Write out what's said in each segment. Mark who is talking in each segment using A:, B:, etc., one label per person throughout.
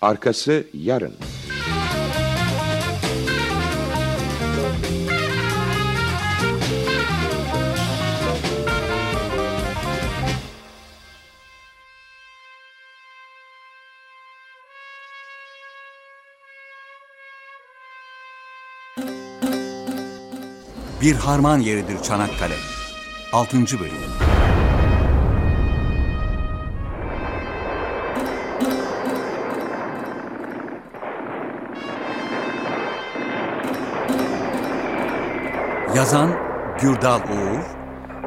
A: Arkası yarın.
B: Bir harman yeridir Çanakkale. 6. bölüm. Yazan Gürdal Uğur,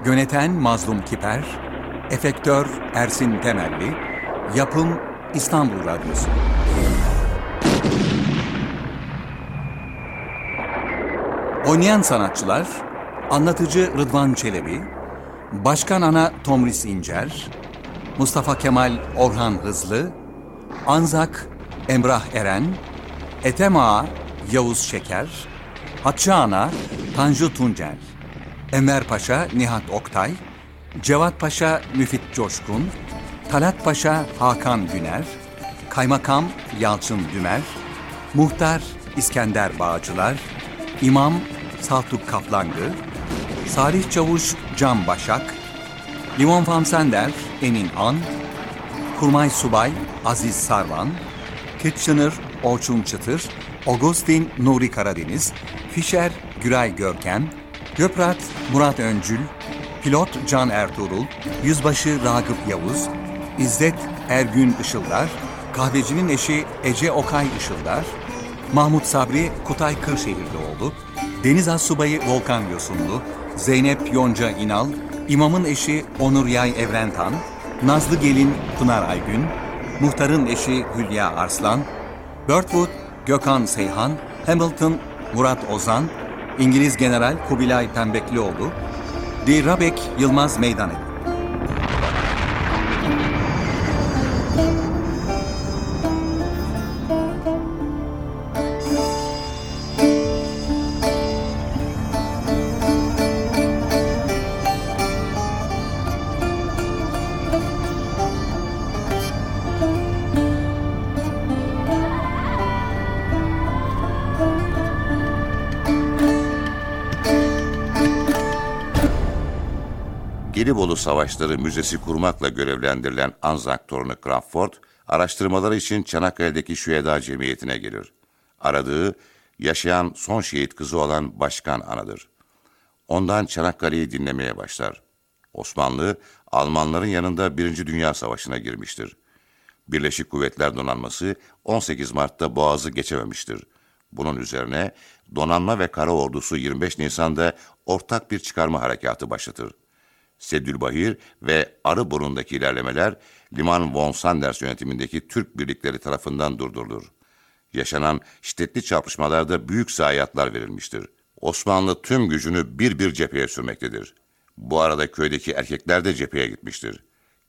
B: yöneten Mazlum Kiper, efektör Ersin Temelli, yapım İstanbul Radyosu. Oynayan sanatçılar, anlatıcı Rıdvan Çelebi, Başkan Ana Tomris İncer, Mustafa Kemal Orhan Hızlı, Anzak Emrah Eren, Ethem Ağa Yavuz Şeker, Hatçı Ana Tanju Tuncel, Enver Paşa Nihat Oktay, Cevat Paşa Müfit Coşkun, Talat Paşa Hakan Güner, Kaymakam Yalçın Dümer, Muhtar İskender Bağcılar, İmam Saltuk Kaplangı, Salih Çavuş Can Başak, Limon Famsender Emin An, Kurmay Subay Aziz Sarvan, Kitchener Orçun Çıtır, Augustin Nuri Karadeniz, Fischer Güray Görkem, Göprat Murat Öncül, Pilot Can Ertuğrul, Yüzbaşı Ragıp Yavuz, İzzet Ergün Işıldar, Kahvecinin eşi Ece Okay Işıldar, Mahmut Sabri Kutay Kırşehirlioğlu, Deniz Assubayı Volkan Yosunlu, Zeynep Yonca İnal, İmamın eşi Onur Yay Evrentan, Nazlı Gelin Pınar Aygün, Muhtarın eşi Hülya Arslan, Birdwood Gökhan Seyhan, Hamilton Murat Ozan, İngiliz General Kubilay Pembeklioğlu, D. Rabek Yılmaz Meydanevi.
C: Gelibolu Savaşları Müzesi kurmakla görevlendirilen Anzak torunu Crawford, araştırmaları için Çanakkale'deki Şüheda Cemiyeti'ne gelir. Aradığı, yaşayan son şehit kızı olan Başkan Ana'dır. Ondan Çanakkale'yi dinlemeye başlar. Osmanlı, Almanların yanında Birinci Dünya Savaşı'na girmiştir. Birleşik Kuvvetler Donanması 18 Mart'ta Boğaz'ı geçememiştir. Bunun üzerine donanma ve kara ordusu 25 Nisan'da ortak bir çıkarma harekatı başlatır. Sedülbahir ve Arıburun'daki ilerlemeler Liman von Sanders yönetimindeki Türk birlikleri tarafından durdurulur. Yaşanan şiddetli çarpışmalarda büyük zayiatlar verilmiştir. Osmanlı tüm gücünü bir bir cepheye sürmektedir. Bu arada köydeki erkekler de cepheye gitmiştir.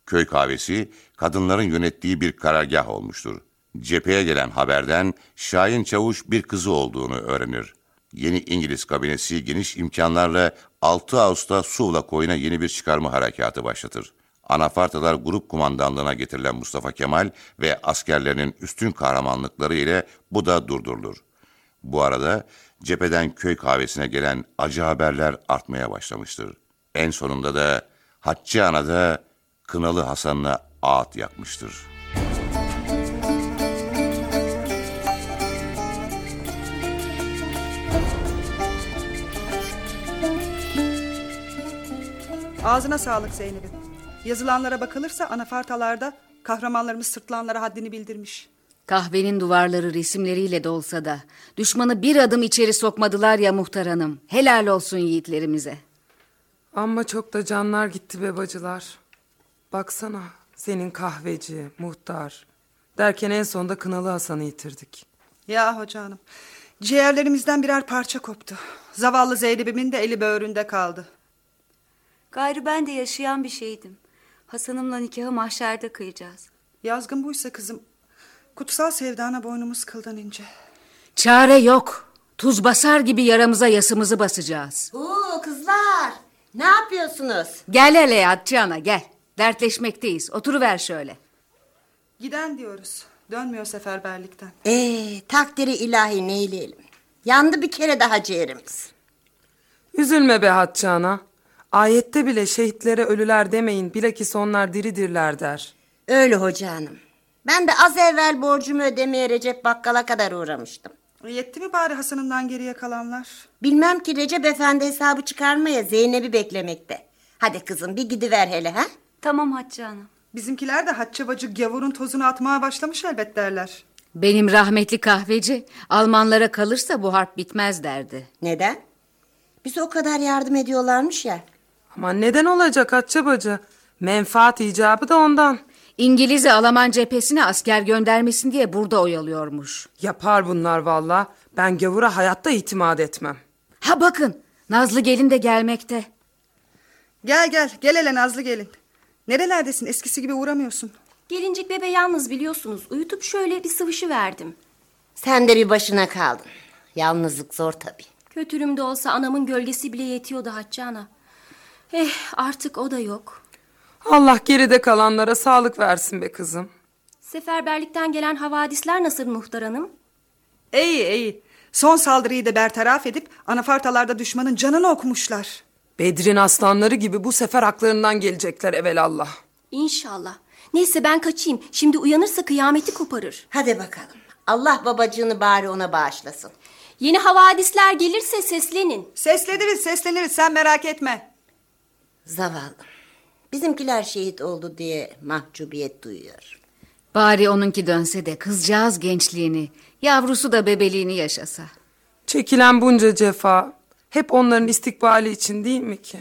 C: Köy kahvesi kadınların yönettiği bir karargah olmuştur. Cepheye gelen haberden Şahin Çavuş bir kızı olduğunu öğrenir. Yeni İngiliz kabinesi geniş imkanlarla 6 Ağustos Suvla koyuna yeni bir çıkarma harekatı başlatır. Anafartalar Grup Kumandanlığına getirilen Mustafa Kemal ve askerlerinin üstün kahramanlıkları ile bu da durdurulur. Bu arada cepheden köy kahvesine gelen acı haberler artmaya başlamıştır. En sonunda da Haccı Ana'da Kınalı Hasan'la ağıt yakmıştır.''
D: Ağzına sağlık Zeynep'in. Yazılanlara bakılırsa anafartalarda kahramanlarımız sırtlanlara haddini bildirmiş.
E: Kahvenin duvarları resimleriyle dolsa da düşmanı bir adım içeri sokmadılar ya muhtar hanım. Helal olsun yiğitlerimize.
F: Amma çok da canlar gitti be bacılar. Baksana senin kahveci, muhtar. Derken en sonunda Kınalı Hasan'ı yitirdik.
D: Ya hoca hanım. Ciğerlerimizden birer parça koptu. Zavallı Zeynep'imin de eli böğründe kaldı.
G: Gayrı ben de yaşayan bir şeydim. Hasan'ımla nikahı mahşerde kıyacağız.
D: Yazgın buysa kızım. Kutsal sevdana boynumuz kıldan ince.
E: Çare yok. Tuz basar gibi yaramıza yasımızı basacağız.
H: Oo kızlar. Ne yapıyorsunuz?
E: Gel hele Hatice ana gel. Dertleşmekteyiz. Oturuver şöyle.
D: Giden diyoruz. Dönmüyor seferberlikten.
H: Ee, takdiri ilahi neyleyelim. Yandı bir kere daha ciğerimiz.
F: Üzülme be Hatice ana. Ayette bile şehitlere ölüler demeyin bilakis onlar diridirler der.
H: Öyle hoca hanım. Ben de az evvel borcumu ödemeye Recep Bakkal'a kadar uğramıştım.
D: E, Yetti mi bari Hasan'ından geriye kalanlar?
H: Bilmem ki Recep Efendi hesabı çıkarmaya Zeynep'i beklemekte. Hadi kızım bir gidiver hele ha.
G: Tamam Hatice Hanım.
D: Bizimkiler de Hatice bacı gavurun tozunu atmaya başlamış elbet derler.
E: Benim rahmetli kahveci Almanlara kalırsa bu harp bitmez derdi.
H: Neden? Bize o kadar yardım ediyorlarmış ya.
F: Ama neden olacak Hatice bacı? Menfaat icabı da ondan.
E: İngiliz'e Alman cephesine asker göndermesin diye burada oyalıyormuş.
F: Yapar bunlar valla. Ben gavura hayatta itimat etmem.
E: Ha bakın Nazlı gelin de gelmekte.
D: Gel gel gel hele Nazlı gelin. Nerelerdesin eskisi gibi uğramıyorsun.
A: Gelincik bebe yalnız biliyorsunuz. Uyutup şöyle bir sıvışı verdim.
H: Sen de bir başına kaldın. Yalnızlık zor tabii.
A: Kötülüm de olsa anamın gölgesi bile yetiyordu Hatice ana. Eh artık o da yok.
F: Allah geride kalanlara sağlık versin be kızım.
A: Seferberlikten gelen havadisler nasıl muhtar hanım?
D: İyi iyi. Son saldırıyı da bertaraf edip anafartalarda düşmanın canını okumuşlar.
F: Bedrin aslanları gibi bu sefer haklarından gelecekler evelallah.
A: İnşallah. Neyse ben kaçayım. Şimdi uyanırsa kıyameti koparır.
H: Hadi bakalım. Allah babacığını bari ona bağışlasın.
A: Yeni havadisler gelirse seslenin.
D: Sesleniriz sesleniriz sen merak etme.
H: Zavallı. Bizimkiler şehit oldu diye mahcubiyet duyuyor.
E: Bari onunki dönse de kızcağız gençliğini, yavrusu da bebeliğini yaşasa.
F: Çekilen bunca cefa hep onların istikbali için değil mi ki?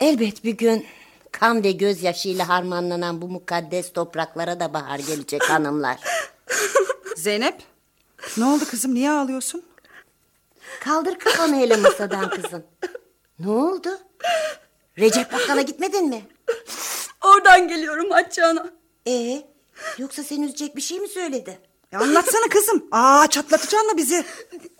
H: Elbet bir gün kan ve gözyaşıyla harmanlanan bu mukaddes topraklara da bahar gelecek hanımlar.
D: Zeynep ne oldu kızım niye ağlıyorsun?
H: Kaldır kafanı hele masadan kızım. Ne oldu? Recep Bakkal'a gitmedin mi?
G: Oradan geliyorum Hatice Ana.
H: Ee, yoksa seni üzecek bir şey mi söyledi?
D: Ya anlatsana kızım. Aa çatlatacaksın mı bizi?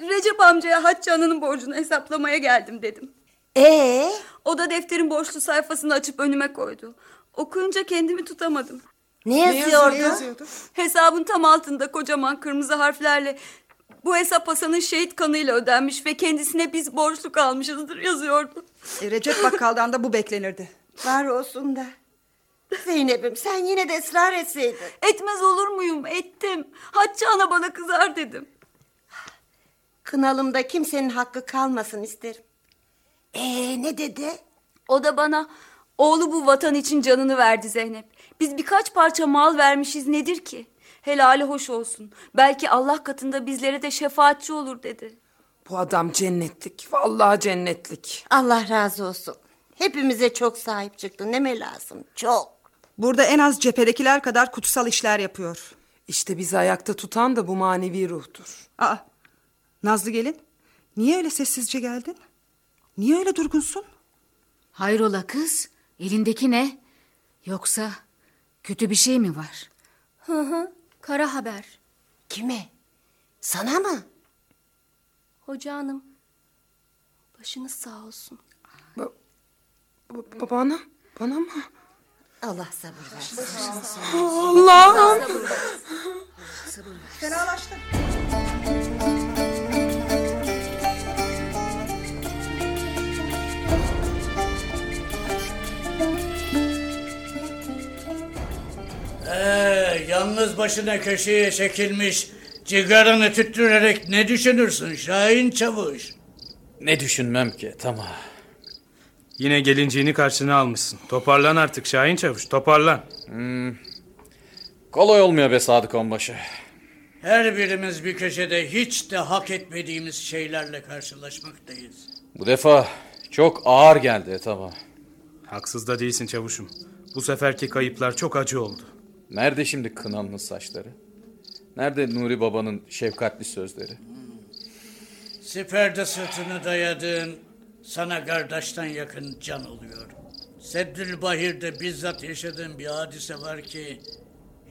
G: Recep amcaya Hatice Ana'nın borcunu hesaplamaya geldim dedim.
H: Ee,
G: O da defterin borçlu sayfasını açıp önüme koydu. Okuyunca kendimi tutamadım.
H: ne yazıyordu?
G: Hesabın tam altında kocaman kırmızı harflerle bu hesap Hasan'ın şehit kanıyla ödenmiş ve kendisine biz borçlu kalmışızdır yazıyordu.
D: E, Recep Bakkal'dan da bu beklenirdi.
H: Var olsun da. Zeynep'im sen yine de ısrar etseydin.
G: Etmez olur muyum? Ettim. Hatice ana bana kızar dedim.
H: Kınalımda kimsenin hakkı kalmasın isterim. Ee ne dedi?
G: O da bana oğlu bu vatan için canını verdi Zeynep. Biz birkaç parça mal vermişiz nedir ki? Helali hoş olsun. Belki Allah katında bizlere de şefaatçi olur dedi.
F: Bu adam cennetlik. Vallahi cennetlik.
H: Allah razı olsun. Hepimize çok sahip çıktı. Ne mi lazım? Çok.
D: Burada en az cephedekiler kadar kutsal işler yapıyor.
F: İşte bizi ayakta tutan da bu manevi ruhtur.
D: Aa Nazlı gelin. Niye öyle sessizce geldin? Niye öyle durgunsun?
E: Hayrola kız? Elindeki ne? Yoksa kötü bir şey mi var?
A: Hı hı. Kara haber.
H: Kime? Sana mı?
A: Hoca hanım. Başınız sağ olsun.
F: Ba- ba- bana? Bana mı?
H: Allah sabır versin.
F: Allah'ım.
D: Fenalaştı.
I: Ee, yalnız başına köşeye çekilmiş, cigaranı tüttürerek ne düşünürsün Şahin Çavuş?
J: Ne düşünmem ki tamam.
K: Yine gelinciğini karşına almışsın. Toparlan artık Şahin Çavuş toparlan.
J: Kolay olmuyor be Sadık Onbaşı.
I: Her birimiz bir köşede hiç de hak etmediğimiz şeylerle karşılaşmaktayız.
J: Bu defa çok ağır geldi tamam.
K: Haksız da değilsin çavuşum. Bu seferki kayıplar çok acı oldu.
J: Nerede şimdi Kınan'ın saçları? Nerede Nuri Baba'nın şefkatli sözleri?
I: Siperde sırtını dayadığın sana kardeşten yakın can oluyor. Seddülbahir'de bizzat yaşadığım bir hadise var ki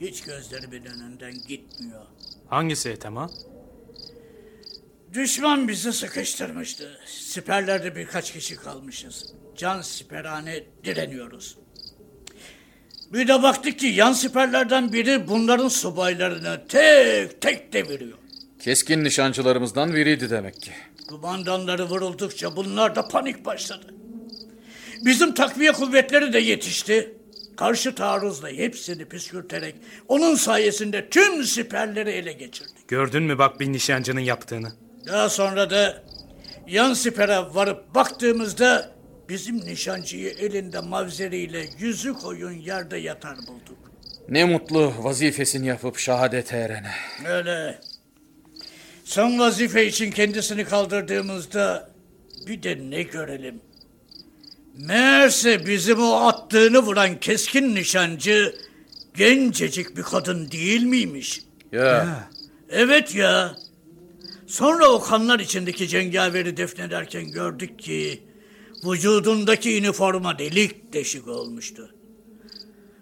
I: hiç gözlerimin önünden gitmiyor.
K: Hangisi Ethem ha?
I: Düşman bizi sıkıştırmıştı. Siperlerde birkaç kişi kalmışız. Can siperhane direniyoruz. Bir de baktık ki yan siperlerden biri bunların subaylarını tek tek deviriyor.
J: Keskin nişancılarımızdan biriydi demek ki.
I: Kumandanları vuruldukça bunlar da panik başladı. Bizim takviye kuvvetleri de yetişti. Karşı taarruzla hepsini püskürterek onun sayesinde tüm siperleri ele geçirdik.
K: Gördün mü bak bir nişancının yaptığını?
I: Daha sonra da yan sipere varıp baktığımızda bizim nişancıyı elinde mavzeriyle yüzü koyun yerde yatar bulduk.
J: Ne mutlu vazifesini yapıp şehadete erene.
I: Öyle. Son vazife için kendisini kaldırdığımızda bir de ne görelim. Meğerse bizim o attığını vuran keskin nişancı gencecik bir kadın değil miymiş?
J: Ya.
I: Evet ya. Sonra o kanlar içindeki cengaveri defnederken gördük ki vücudundaki üniforma delik deşik olmuştu.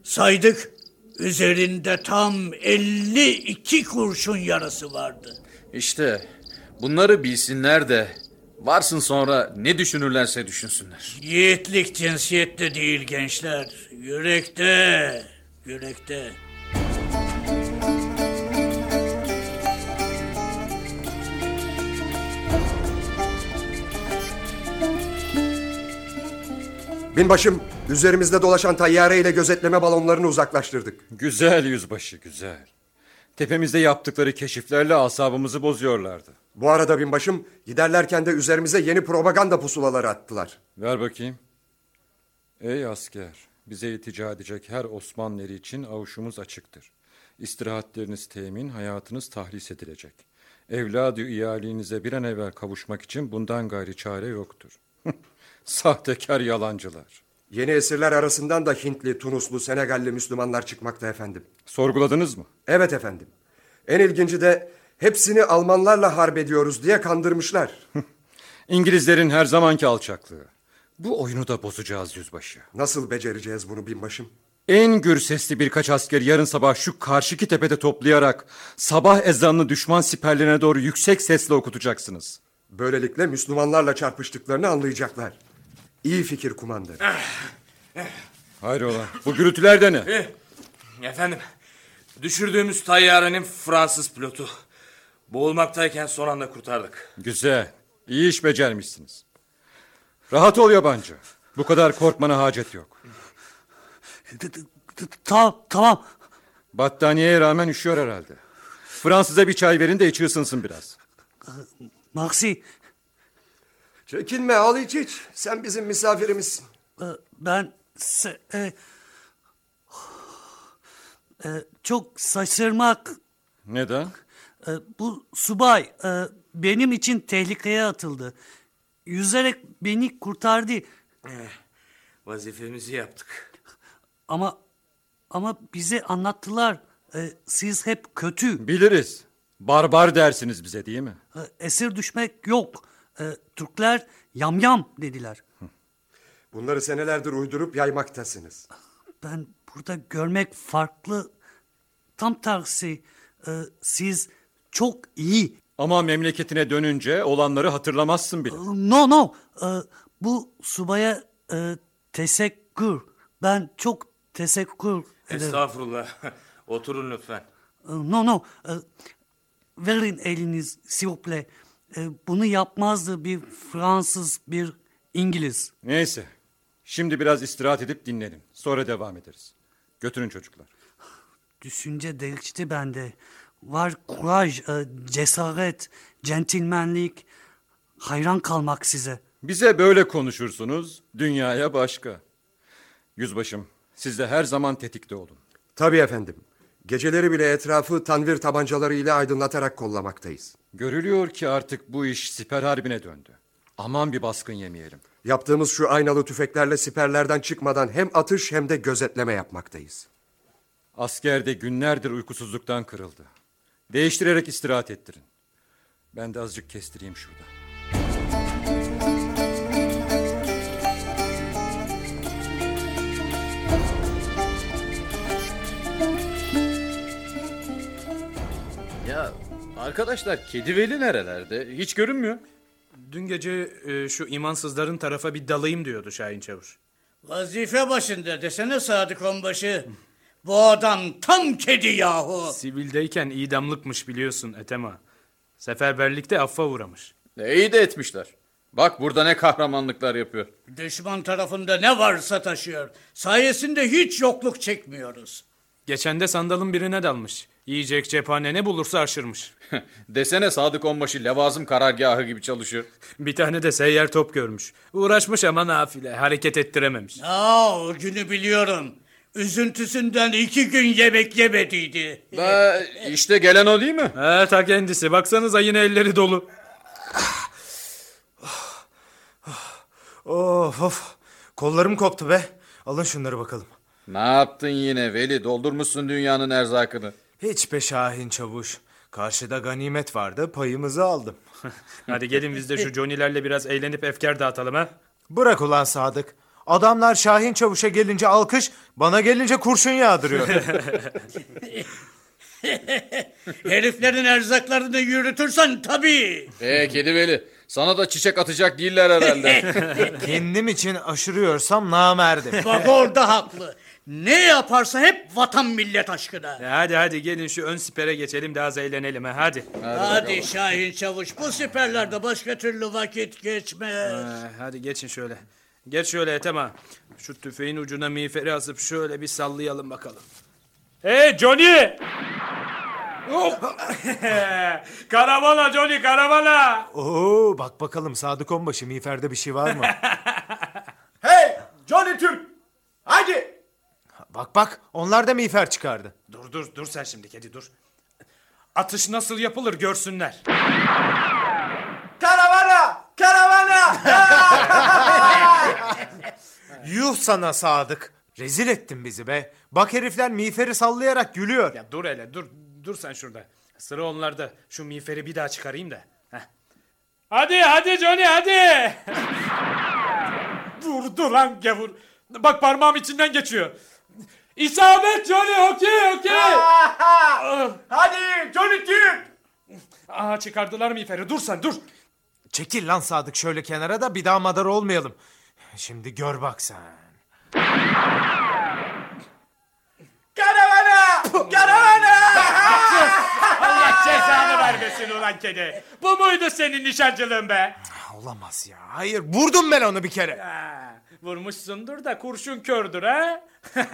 I: Saydık üzerinde tam 52 kurşun yarası vardı.
J: İşte bunları bilsinler de varsın sonra ne düşünürlerse düşünsünler.
I: Yiğitlik cinsiyette değil gençler. Yürekte, yürekte.
L: Binbaşım, üzerimizde dolaşan tayyare ile gözetleme balonlarını uzaklaştırdık.
M: Güzel yüzbaşı güzel. Tepemizde yaptıkları keşiflerle asabımızı bozuyorlardı.
L: Bu arada binbaşım, giderlerken de üzerimize yeni propaganda pusulaları attılar.
M: Ver bakayım. Ey asker, bize iltica edecek her Osmanlıları için avuşumuz açıktır. İstirahatleriniz temin, hayatınız tahlis edilecek. Evladı iyalinize bir an evvel kavuşmak için bundan gayri çare yoktur. Sahtekar yalancılar.
L: Yeni esirler arasından da Hintli, Tunuslu, Senegalli Müslümanlar çıkmakta efendim.
M: Sorguladınız mı?
L: Evet efendim. En ilginci de hepsini Almanlarla harp ediyoruz diye kandırmışlar.
M: İngilizlerin her zamanki alçaklığı. Bu oyunu da bozacağız yüzbaşı.
L: Nasıl becereceğiz bunu binbaşım?
M: En gür sesli birkaç asker yarın sabah şu karşıki tepede toplayarak sabah ezanını düşman siperlerine doğru yüksek sesle okutacaksınız.
L: Böylelikle Müslümanlarla çarpıştıklarını anlayacaklar. İyi fikir kumandan.
M: Hayrola bu gürültüler de ne?
N: Eh, Efendim düşürdüğümüz tayyarenin Fransız pilotu. Boğulmaktayken son anda kurtardık.
M: Güzel. İyi iş becermişsiniz. Rahat ol yabancı. Bu kadar korkmana hacet yok.
O: Tamam tamam.
M: Battaniyeye rağmen üşüyor herhalde. Fransız'a bir çay verin de içi ısınsın biraz.
O: Maxi
L: Çekinme al iç iç. Sen bizim misafirimizsin.
O: e, ben se- e, e, çok şaşırmak
M: Neden?
O: e, bu subay e, benim için tehlikeye atıldı. Yüzerek beni kurtardı.
N: Vazifemizi yaptık.
O: Ama ama bize anlattılar. e, siz hep kötü.
M: Biliriz. Barbar dersiniz bize değil mi?
O: E, esir düşmek yok. E, Türkler yamyam dediler.
L: Bunları senelerdir uydurup yaymaktasınız.
O: Ben burada görmek farklı. Tam tersi e, siz çok iyi.
M: Ama memleketine dönünce olanları hatırlamazsın bile.
O: No no e, bu subaya e, teşekkür. Ben çok teşekkür ederim.
N: Estağfurullah. Oturun lütfen.
O: E, No no e, verin eliniz s'il vous plaît. E, bunu yapmazdı bir Fransız bir İngiliz.
M: Neyse. Şimdi biraz istirahat edip dinlenin. Sonra devam ederiz. Götürün çocuklar.
O: Düşünce değişti bende. Var kuraj, e, cesaret, centilmenlik. Hayran kalmak size.
M: Bize böyle konuşursunuz, dünyaya başka. Yüzbaşım, siz de her zaman tetikte olun.
L: Tabii efendim. Geceleri bile etrafı tanvir tabancaları ile aydınlatarak kollamaktayız.
M: Görülüyor ki artık bu iş siper harbine döndü. Aman bir baskın yemeyelim.
L: Yaptığımız şu aynalı tüfeklerle siperlerden çıkmadan hem atış hem de gözetleme yapmaktayız.
M: Asker de günlerdir uykusuzluktan kırıldı. Değiştirerek istirahat ettirin. Ben de azıcık kestireyim şurada.
J: Arkadaşlar Kediveli nerelerde? Hiç görünmüyor.
K: Dün gece e, şu imansızların tarafa bir dalayım diyordu Şahin Çavuş.
I: Vazife başında desene Sadık Onbaşı. Bu adam tam kedi yahu.
K: Sivildeyken idamlıkmış biliyorsun Etema. Seferberlikte affa uğramış.
J: E, iyi de etmişler. Bak burada ne kahramanlıklar yapıyor.
I: Düşman tarafında ne varsa taşıyor. Sayesinde hiç yokluk çekmiyoruz.
K: Geçen de sandalın birine dalmış. Yiyecek cephane ne bulursa aşırmış.
J: Desene Sadık Onbaşı levazım karargahı gibi çalışıyor.
K: Bir tane de seyyar top görmüş. Uğraşmış ama nafile. Hareket ettirememiş.
I: Aa, o günü biliyorum. Üzüntüsünden iki gün yemek yemediydi.
J: Da işte gelen o değil mi?
K: He ta kendisi. Baksanıza yine elleri dolu.
P: Of of. Kollarım koptu be. Alın şunları bakalım.
J: Ne yaptın yine Veli? Doldurmuşsun dünyanın erzakını.
P: Hiç be Şahin Çavuş. Karşıda ganimet vardı payımızı aldım.
K: Hadi gelin biz de şu Johnny'lerle biraz eğlenip efkar dağıtalım ha.
P: Bırak ulan Sadık. Adamlar Şahin Çavuş'a gelince alkış, bana gelince kurşun yağdırıyor.
I: Heriflerin erzaklarını yürütürsen tabii.
J: E kedi Veli. Sana da çiçek atacak değiller herhalde.
P: Kendim için aşırıyorsam namerdim.
I: Bak orada haklı. Ne yaparsa hep vatan millet aşkına.
K: Ya hadi hadi gelin şu ön sipere geçelim daha az eğlenelim ha hadi.
I: Hadi, Şahin Çavuş bu siperlerde başka türlü vakit geçmez.
K: Ha, hadi geçin şöyle. Geç şöyle Etema. Şu tüfeğin ucuna miğferi asıp şöyle bir sallayalım bakalım. Hey Johnny! Hop! karavana Johnny karavana!
P: Oo, bak bakalım Sadık Onbaşı miğferde bir şey var mı?
Q: Hey Johnny Türk. Haydi.
P: Bak bak onlar da miğfer çıkardı.
K: Dur dur dur sen şimdi kedi dur. Atış nasıl yapılır görsünler.
Q: Karavana. Karavana.
P: Yuh sana Sadık. Rezil ettin bizi be. Bak herifler miğferi sallayarak gülüyor.
K: Ya dur hele dur dur sen şurada. Sıra onlarda. Şu miğferi bir daha çıkarayım da. Heh. Hadi hadi Johnny hadi. Vurdu lan gavur. Bak parmağım içinden geçiyor. İsabet Johnny okey okey.
Q: Hadi Johnny Türk.
K: Aa çıkardılar miğferi dur sen dur.
P: Çekil lan Sadık şöyle kenara da bir daha madar olmayalım. Şimdi gör bak sen.
Q: Karavana. Karavana.
K: Allah cezanı vermesin ulan kedi. Bu muydu senin nişancılığın be?
P: Olamaz ya. Hayır vurdum ben onu bir kere.
K: Ha, vurmuşsundur da kurşun kördür ha?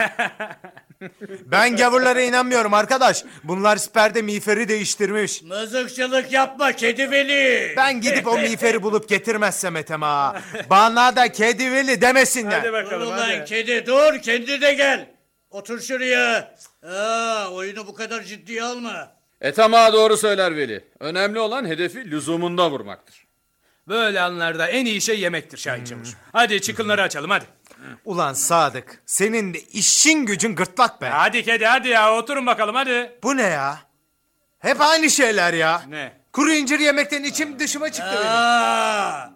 P: Ben gavurlara inanmıyorum arkadaş. Bunlar siperde miğferi değiştirmiş.
I: Mızıkçılık yapma kedi veli.
P: Ben gidip o miğferi bulup getirmezsem Ethem ağa. Bana da kedi veli demesinler.
K: Hadi bakalım
I: Ulan
K: hadi.
I: kedi dur kendi de gel. Otur şuraya. Aa, oyunu bu kadar ciddiye alma.
J: Etama doğru söyler Veli. Önemli olan hedefi lüzumunda vurmaktır.
K: Böyle anlarda en iyi şey yemektir Şahin Çavuş. Hadi çıkınları açalım hadi.
P: Ulan Sadık senin de işin gücün gırtlak be.
K: Hadi kedi hadi ya oturun bakalım hadi.
P: Bu ne ya? Hep aynı şeyler ya.
K: Ne?
P: Kuru incir yemekten içim dışıma çıktı benim.
I: Aa!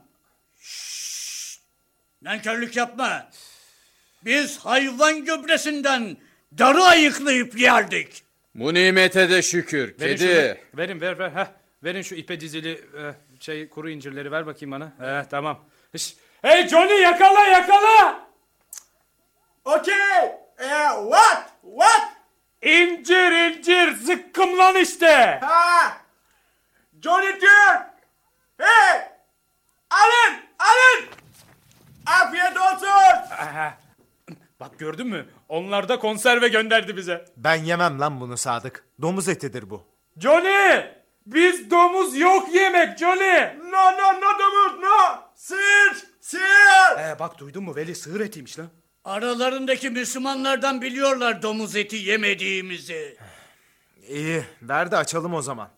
I: Şşş! Nankörlük yapma. Biz hayvan gübresinden darı ayıklayıp yerdik.
J: Bu nimete de şükür.
K: Verin
J: Kedi.
K: şunu. Verin ver ver. Heh. Verin şu ipe dizili e, şey kuru incirleri ver bakayım bana. He tamam. Hış. Hey Johnny yakala yakala.
Q: Okay. Eh, what? What?
K: İncir incir zıkkım lan işte.
Q: Ha. Johnny Türk. Hey. Alın. Alın. Afiyet olsun.
K: Aha. Bak gördün mü? Onlar da konserve gönderdi bize.
P: Ben yemem lan bunu Sadık. Domuz etidir bu.
K: Johnny! Biz domuz yok yemek Johnny.
Q: No no no domuz no. Sır. Sır.
K: Ee, bak duydun mu Veli sığır etiymiş lan.
I: Aralarındaki Müslümanlardan biliyorlar domuz eti yemediğimizi.
P: İyi ver de açalım o zaman.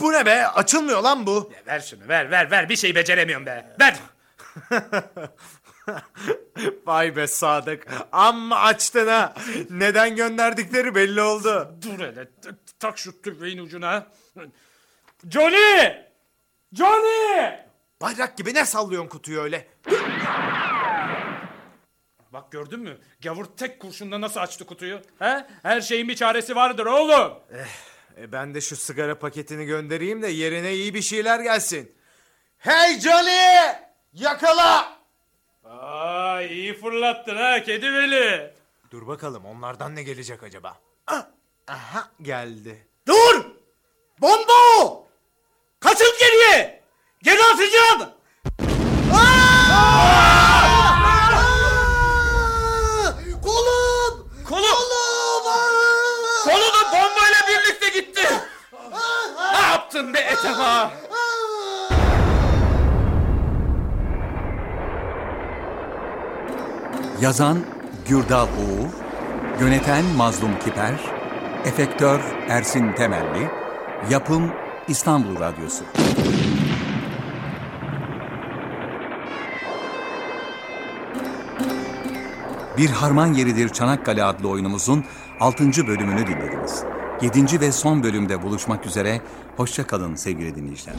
P: Bu ne be? Açılmıyor lan bu.
K: Ver şunu ver ver ver bir şey beceremiyorum be. Ver.
P: Vay be Sadık. Amma açtın ha. Neden gönderdikleri belli oldu.
K: Dur hele tak şu tüfeğin ucuna. Johnny! Johnny!
P: Bayrak gibi ne sallıyorsun kutuyu öyle?
K: Bak gördün mü? Gavur tek kurşunda nasıl açtı kutuyu? He? Her şeyin bir çaresi vardır oğlum.
P: E ben de şu sigara paketini göndereyim de yerine iyi bir şeyler gelsin. Hey Johnny! Yakala!
K: Aa, iyi fırlattın ha kedi veli.
P: Dur bakalım onlardan ne gelecek acaba? Aha geldi.
I: Dur! Bomba o! Kaçın geriye! Geri atacağım!
P: Kolum!
K: Kolum!
P: Kolu da bombayla birlikte gitti.
K: Ne yaptın be Etema?
B: Yazan Gürdal Uğur, yöneten Mazlum Kiper, efektör Ersin Temelli, yapım İstanbul Radyosu. Bir Harman Yeridir Çanakkale adlı oyunumuzun 6. bölümünü dinlediniz. 7. ve son bölümde buluşmak üzere, hoşça kalın sevgili dinleyiciler.